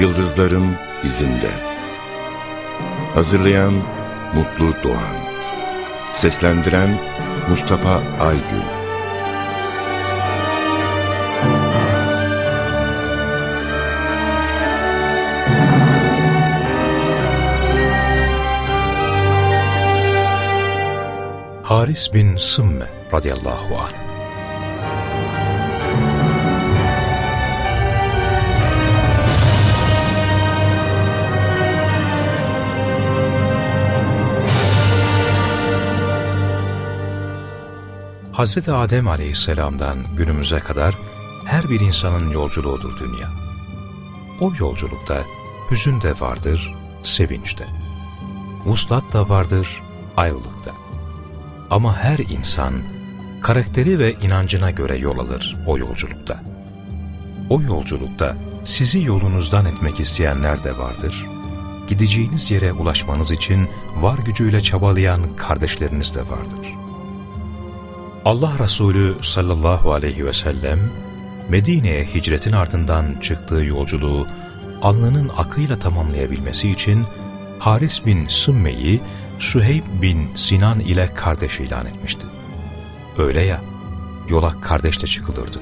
Yıldızların izinde. Hazırlayan Mutlu Doğan. Seslendiren Mustafa Aygün. Haris bin Sımme radıyallahu anh Hz. Adem aleyhisselamdan günümüze kadar her bir insanın yolculuğudur dünya. O yolculukta hüzün de vardır, sevinç de. Vuslat da vardır, ayrılık da. Ama her insan karakteri ve inancına göre yol alır o yolculukta. O yolculukta sizi yolunuzdan etmek isteyenler de vardır. Gideceğiniz yere ulaşmanız için var gücüyle çabalayan kardeşleriniz de vardır.'' Allah Resulü sallallahu aleyhi ve sellem Medine'ye hicretin ardından çıktığı yolculuğu alnının akıyla tamamlayabilmesi için Haris bin Sümme'yi Süheyb bin Sinan ile kardeş ilan etmişti. Öyle ya, yola kardeşle çıkılırdı.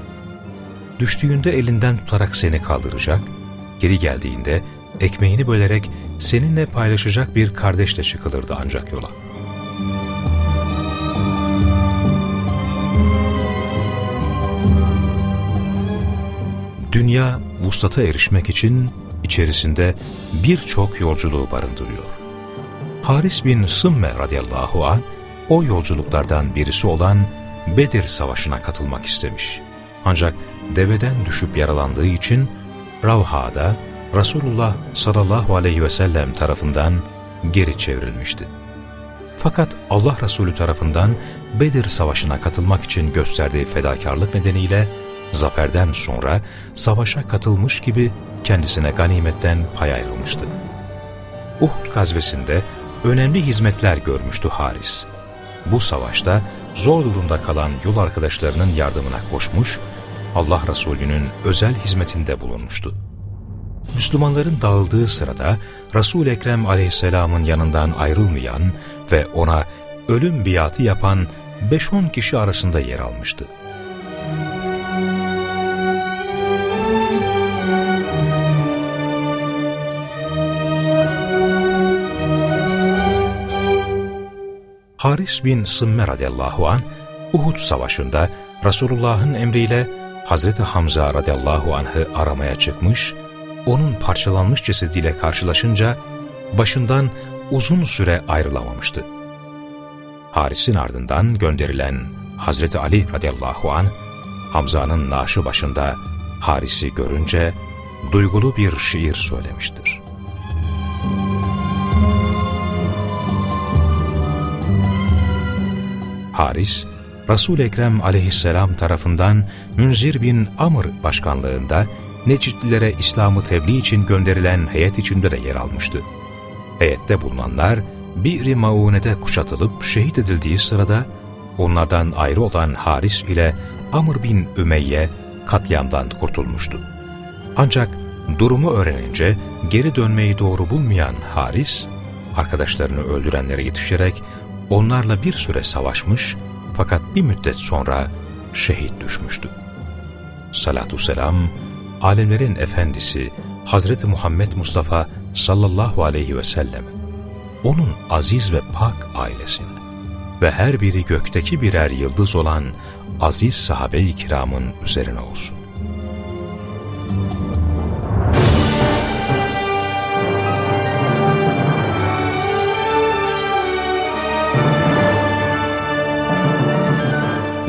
Düştüğünde elinden tutarak seni kaldıracak, geri geldiğinde ekmeğini bölerek seninle paylaşacak bir kardeşle çıkılırdı ancak yola. Dünya vuslata erişmek için içerisinde birçok yolculuğu barındırıyor. Haris bin Sımme radıyallahu an o yolculuklardan birisi olan Bedir Savaşı'na katılmak istemiş. Ancak deveden düşüp yaralandığı için Ravha'da Resulullah sallallahu aleyhi ve sellem tarafından geri çevrilmişti. Fakat Allah Resulü tarafından Bedir Savaşı'na katılmak için gösterdiği fedakarlık nedeniyle zaferden sonra savaşa katılmış gibi kendisine ganimetten pay ayrılmıştı. Uhud gazvesinde önemli hizmetler görmüştü Haris. Bu savaşta zor durumda kalan yol arkadaşlarının yardımına koşmuş, Allah Resulü'nün özel hizmetinde bulunmuştu. Müslümanların dağıldığı sırada Resul-i Ekrem aleyhisselamın yanından ayrılmayan ve ona ölüm biatı yapan 5-10 kişi arasında yer almıştı. Haris bin Sımme radıyallahu an Uhud savaşında Resulullah'ın emriyle Hazreti Hamza radıyallahu anh'ı aramaya çıkmış, onun parçalanmış cesediyle karşılaşınca başından uzun süre ayrılamamıştı. Haris'in ardından gönderilen Hazreti Ali radıyallahu an Hamza'nın naaşı başında Haris'i görünce duygulu bir şiir söylemiştir. Haris, Resul-i Ekrem aleyhisselam tarafından Münzir bin Amr başkanlığında Necidlilere İslam'ı tebliğ için gönderilen heyet içinde de yer almıştı. Heyette bulunanlar bir Maune'de kuşatılıp şehit edildiği sırada onlardan ayrı olan Haris ile Amr bin Ümeyye katliamdan kurtulmuştu. Ancak durumu öğrenince geri dönmeyi doğru bulmayan Haris, arkadaşlarını öldürenlere yetişerek onlarla bir süre savaşmış fakat bir müddet sonra şehit düşmüştü. Salatü selam, alemlerin efendisi Hazreti Muhammed Mustafa sallallahu aleyhi ve selleme, onun aziz ve pak ailesine ve her biri gökteki birer yıldız olan aziz sahabe-i kiramın üzerine olsun.